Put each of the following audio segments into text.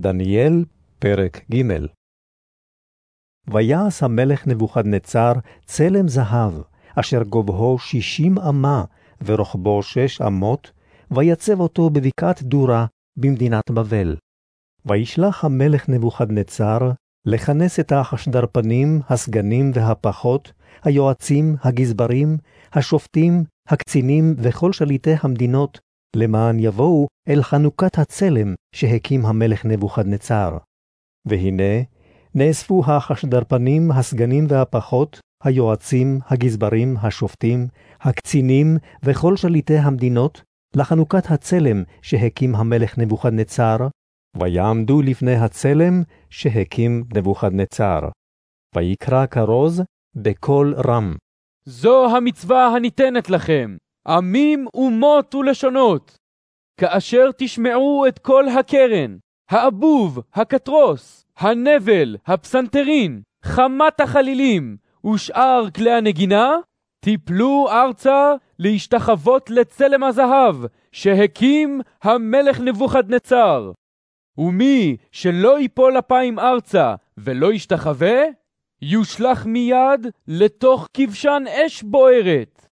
דניאל, פרק ג' ויעש המלך נבוכדנצר צלם זהב, אשר גובהו שישים אמה, ורוחבו שש אמות, ויצב אותו בבקעת דורה, במדינת בבל. וישלח המלך נבוכדנצר לכנס את החשדרפנים, הסגנים והפחות, היועצים, הגזברים, השופטים, הקצינים וכל שליטי המדינות, למען יבואו אל חנוכת הצלם שהקים המלך נבוכדנצר. והנה, נאספו החשדרפנים, הסגנים והפחות, היועצים, הגזברים, השופטים, הקצינים וכל שליטי המדינות, לחנוכת הצלם שהקים המלך נבוכדנצר, ויעמדו לפני הצלם שהקים נבוכדנצר. ויקרא כרוז בקול רם. זו המצווה הניתנת לכם, עמים, אומות ולשונות. כאשר תשמעו את כל הקרן, האבוב, הקטרוס, הנבל, הפסנתרין, חמת החלילים ושאר כלי הנגינה, תיפלו ארצה להשתחוות לצלם הזהב שהקים המלך נבוכדנצר. ומי שלא ייפול אפיים ארצה ולא ישתחווה, יושלך מיד לתוך כבשן אש בוערת.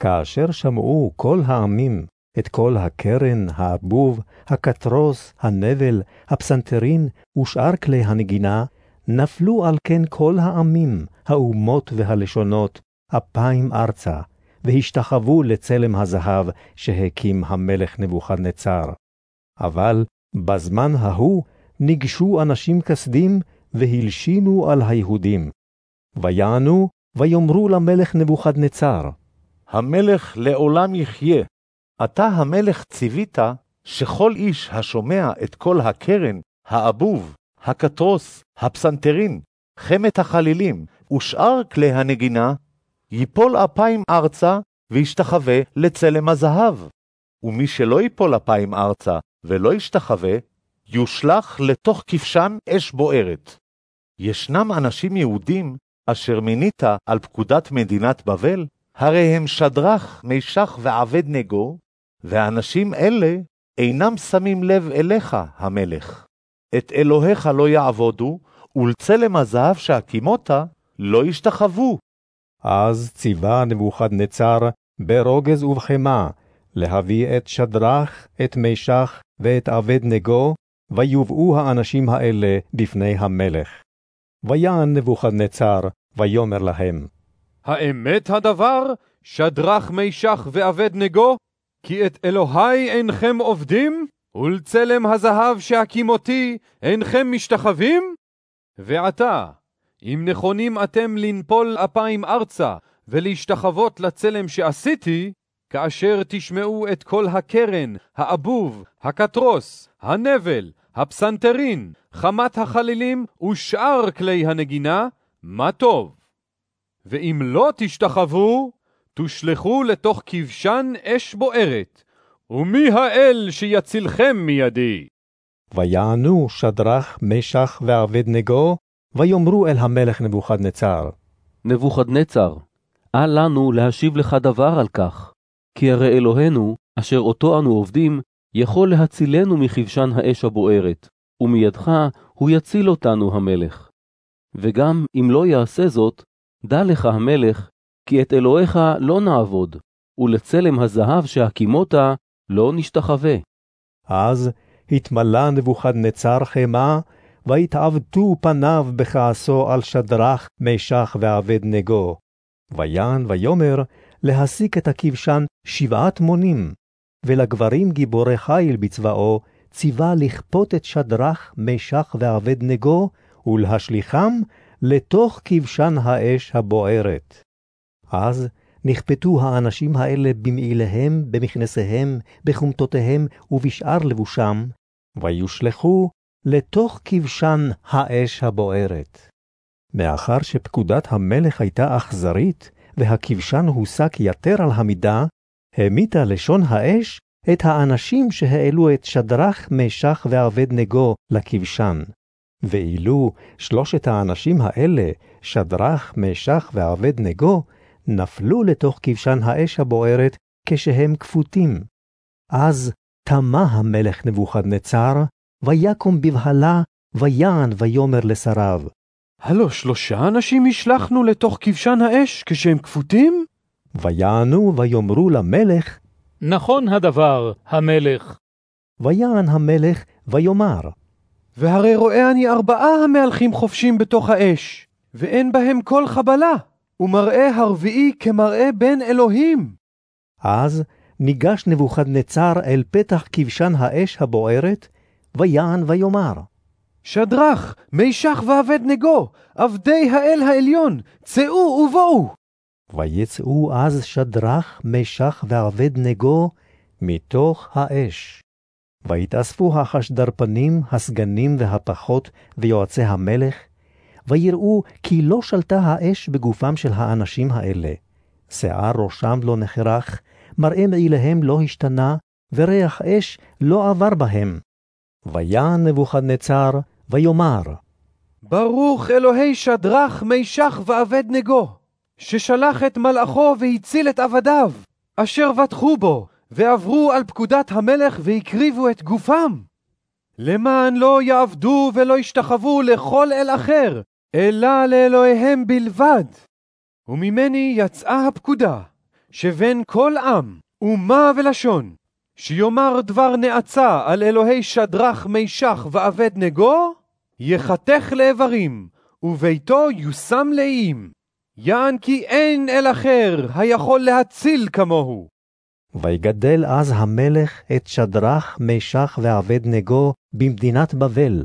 כאשר שמעו כל העמים את כל הקרן, האבוב, הקטרוס, הנבל, הפסנתרין ושאר כלי הנגינה, נפלו על כן כל העמים, האומות והלשונות, אפיים ארצה, והשתחוו לצלם הזהב שהקים המלך נבוכדנצר. אבל בזמן ההוא ניגשו אנשים כסדים והלשינו על היהודים. ויענו ויאמרו למלך נבוכדנצר, המלך לעולם יחיה. אתה המלך ציווית שכל איש השומע את כל הקרן, האבוב, הקטרוס, הפסנתרין, חמת החלילים ושאר כלי הנגינה, ייפול אפיים ארצה וישתחווה לצלם הזהב. ומי שלא ייפול אפיים ארצה ולא ישתחווה, יושלך לתוך כבשן אש בוערת. ישנם אנשים יהודים אשר מינית על פקודת מדינת בבל, הרי הם שדרך, מישך ועבד נגו, ואנשים אלה אינם שמים לב אליך, המלך. את אלוהיך לא יעבודו, ולצלם הזהב שהקימות לא ישתחוו. אז ציווה נבוכדנצר ברוגז ובחמה, להביא את שדרך, את מישך ואת עבד נגו, ויובאו האנשים האלה בפני המלך. ויען נבוכדנצר, ויאמר להם, האמת הדבר, שדרך מישך ועבד נגו? כי את אלוהי אינכם עובדים, ולצלם הזהב שהקימותי אינכם משתחווים? ועתה, אם נכונים אתם לנפול אפיים ארצה, ולהשתחוות לצלם שעשיתי, כאשר תשמעו את כל הקרן, האבוב, הקטרוס, הנבל, הפסנתרין, חמת החלילים ושאר כלי הנגינה, מה טוב. ואם לא תשתחוו, תושלכו לתוך כבשן אש בוערת, ומי האל שיצילכם מידי? ויענו שדרך, משך ועבד נגו, ויאמרו אל המלך נבוכדנצר. נבוכדנצר, אל לנו להשיב לך דבר על כך, כי הרי אלוהינו, אשר אותו אנו עובדים, יכול להצילנו מכבשן האש הבוערת, ומידך הוא יציל אותנו המלך. וגם אם לא יעשה זאת, דע לך המלך, כי את אלוהיך לא נעבוד, ולצלם הזהב שהקימות לא נשתחווה. אז התמלא נבוכדנצר חמה, והתעבטו פניו בכעסו על שדרך, משך ועבד נגו. ויען ויאמר להסיק את הכבשן שבעת מונים, ולגברים גיבורי חיל בצבאו, ציווה לכפות את שדרך, משך ועבד נגו, ולהשליכם לתוך כבשן האש הבוערת. אז נכפתו האנשים האלה במעיליהם, במכנסיהם, בחומתותיהם ובשאר לבושם, ויושלכו לתוך כבשן האש הבוערת. מאחר שפקודת המלך הייתה אכזרית, והכבשן הוסק יתר על המידה, המיתה לשון האש את האנשים שהעלו את שדרך, משך ועבד נגו לכבשן. ואילו שלושת האנשים האלה, שדרך, משך ועבד נגו, נפלו לתוך כבשן האש הבוערת כשהם כפותים. אז תמה המלך נבוכדנצר, ויקום בבהלה, ויען ויאמר לשריו. הלא שלושה אנשים השלכנו לתוך כבשן האש כשהם כפותים? ויענו ויאמרו למלך, נכון הדבר, המלך. ויען המלך ויאמר, והרי רואה אני ארבעה המהלכים חופשים בתוך האש, ואין בהם כל חבלה, ומראה הרביעי כמראה בן אלוהים. אז ניגש נבוכדנצר אל פתח כבשן האש הבוערת, ויען ויאמר, שדרך, מישך ואבדנגו, עבדי האל העליון, צאו ובואו. ויצאו אז שדרך, משך ואבדנגו מתוך האש. ויתאספו החשדרפנים, הסגנים והפחות, ויועצי המלך, ויראו כי לא שלטה האש בגופם של האנשים האלה. שיער ראשם לא נחרך, מראה מעיליהם לא השתנה, וריח אש לא עבר בהם. ויען נבוכדנצר, ויאמר, ברוך אלוהי שדרך, מישך ואבדנגו, ששלח את מלאכו והציל את עבדיו, אשר בטחו בו, ועברו על פקודת המלך והקריבו את גופם. למען לא יעבדו ולא ישתחוו לכל אל אחר, אלא לאלוהיהם בלבד. וממני יצאה הפקודה, שבין כל עם, אומה ולשון, שיאמר דבר נאצה על אלוהי שדרך, מישך ואבדנגו, יחתך לאיברים, וביתו יושם לאיים. יען כי אין אל אחר היכול להציל כמוהו. ויגדל אז המלך את שדרך, משך ואבדנגו במדינת בבל.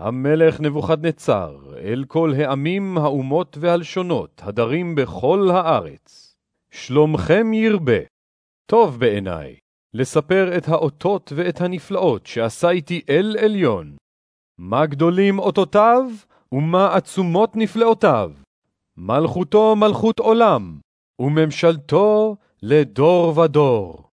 המלך נבוכדנצר, אל כל העמים, האומות והלשונות, הדרים בכל הארץ. שלומכם ירבה. טוב בעיניי, לספר את האותות ואת הנפלאות שעשה איתי אל עליון. מה גדולים אותותיו, ומה עצומות נפלאותיו. מלכותו מלכות עולם, וממשלתו לדור ודור.